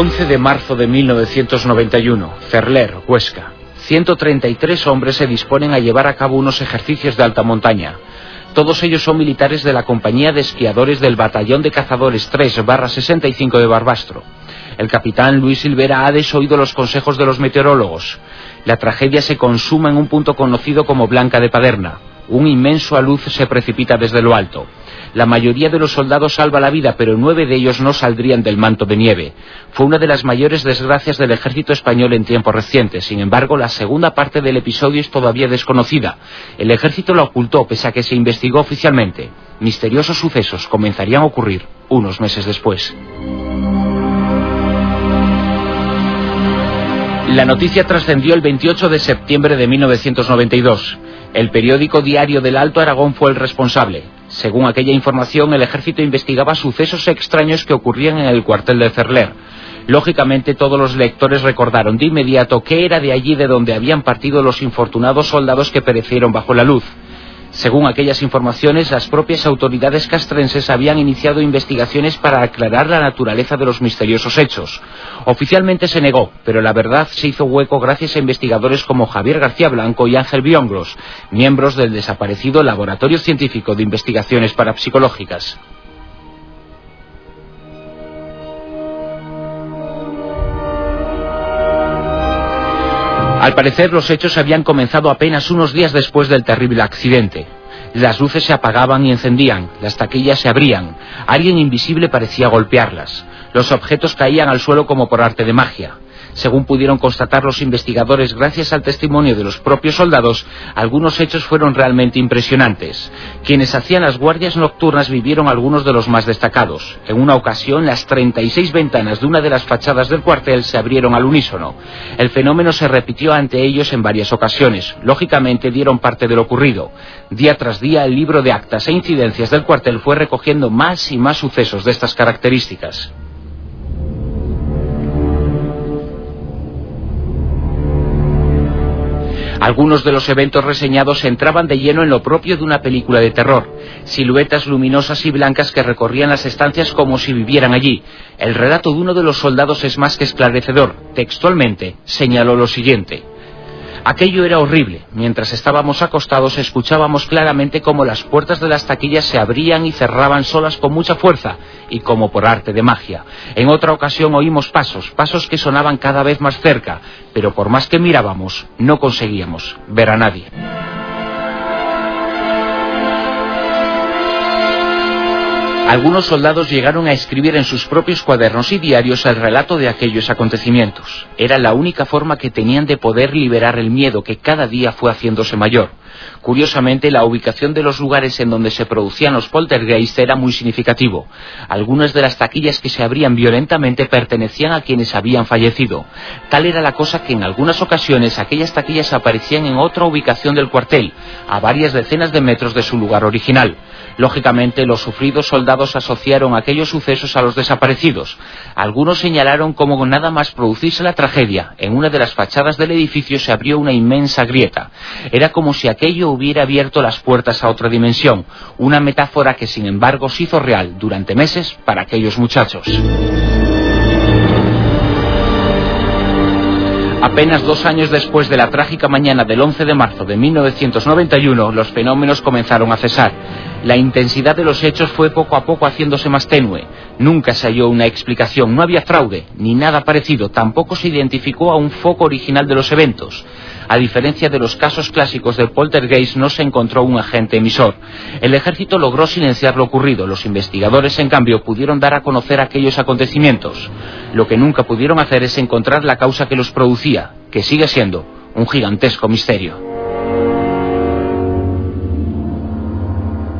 11 de marzo de 1991, Ferler, Huesca. 133 hombres se disponen a llevar a cabo unos ejercicios de alta montaña. Todos ellos son militares de la compañía de esquiadores del Batallón de Cazadores 3 65 de Barbastro. El capitán Luis Silvera ha desoído los consejos de los meteorólogos. La tragedia se consuma en un punto conocido como Blanca de Paderna. Un inmenso aluz se precipita desde lo alto. La mayoría de los soldados salva la vida, pero nueve de ellos no saldrían del manto de nieve. Fue una de las mayores desgracias del ejército español en tiempos recientes. Sin embargo, la segunda parte del episodio es todavía desconocida. El ejército la ocultó pese a que se investigó oficialmente. Misteriosos sucesos comenzarían a ocurrir unos meses después. La noticia trascendió el 28 de septiembre de 1992. El periódico Diario del Alto Aragón fue el responsable. Según aquella información, el ejército investigaba sucesos extraños que ocurrían en el cuartel de Cerler. Lógicamente, todos los lectores recordaron de inmediato que era de allí de donde habían partido los infortunados soldados que perecieron bajo la luz. Según aquellas informaciones, las propias autoridades castrenses habían iniciado investigaciones para aclarar la naturaleza de los misteriosos hechos. Oficialmente se negó, pero la verdad se hizo hueco gracias a investigadores como Javier García Blanco y Ángel Biongros, miembros del desaparecido Laboratorio Científico de Investigaciones Parapsicológicas. Al parecer los hechos habían comenzado apenas unos días después del terrible accidente. Las luces se apagaban y encendían, las taquillas se abrían, alguien invisible parecía golpearlas, los objetos caían al suelo como por arte de magia. Según pudieron constatar los investigadores gracias al testimonio de los propios soldados, algunos hechos fueron realmente impresionantes. Quienes hacían las guardias nocturnas vivieron algunos de los más destacados. En una ocasión, las 36 ventanas de una de las fachadas del cuartel se abrieron al unísono. El fenómeno se repitió ante ellos en varias ocasiones. Lógicamente dieron parte de lo ocurrido. Día tras día, el libro de actas e incidencias del cuartel fue recogiendo más y más sucesos de estas características. Algunos de los eventos reseñados entraban de lleno en lo propio de una película de terror, siluetas luminosas y blancas que recorrían las estancias como si vivieran allí. El relato de uno de los soldados es más que esclarecedor. Textualmente señaló lo siguiente. Aquello era horrible. Mientras estábamos acostados escuchábamos claramente cómo las puertas de las taquillas se abrían y cerraban solas con mucha fuerza y como por arte de magia. En otra ocasión oímos pasos, pasos que sonaban cada vez más cerca, pero por más que mirábamos no conseguíamos ver a nadie. Algunos soldados llegaron a escribir en sus propios cuadernos y diarios el relato de aquellos acontecimientos. Era la única forma que tenían de poder liberar el miedo que cada día fue haciéndose mayor. Curiosamente, la ubicación de los lugares en donde se producían los poltergeists era muy significativo. Algunas de las taquillas que se abrían violentamente pertenecían a quienes habían fallecido. Tal era la cosa que en algunas ocasiones aquellas taquillas aparecían en otra ubicación del cuartel, a varias decenas de metros de su lugar original. Lógicamente, los sufridos soldados asociaron aquellos sucesos a los desaparecidos. Algunos señalaron cómo nada más producirse la tragedia, en una de las fachadas del edificio se abrió una inmensa grieta. Era como si aquello hubiera abierto las puertas a otra dimensión, una metáfora que sin embargo se hizo real durante meses para aquellos muchachos. Apenas dos años después de la trágica mañana del 11 de marzo de 1991, los fenómenos comenzaron a cesar. La intensidad de los hechos fue poco a poco haciéndose más tenue. Nunca se halló una explicación, no había fraude, ni nada parecido, tampoco se identificó a un foco original de los eventos. A diferencia de los casos clásicos del poltergeist, no se encontró un agente emisor. El ejército logró silenciar lo ocurrido. Los investigadores, en cambio, pudieron dar a conocer aquellos acontecimientos. Lo que nunca pudieron hacer es encontrar la causa que los producía, que sigue siendo un gigantesco misterio.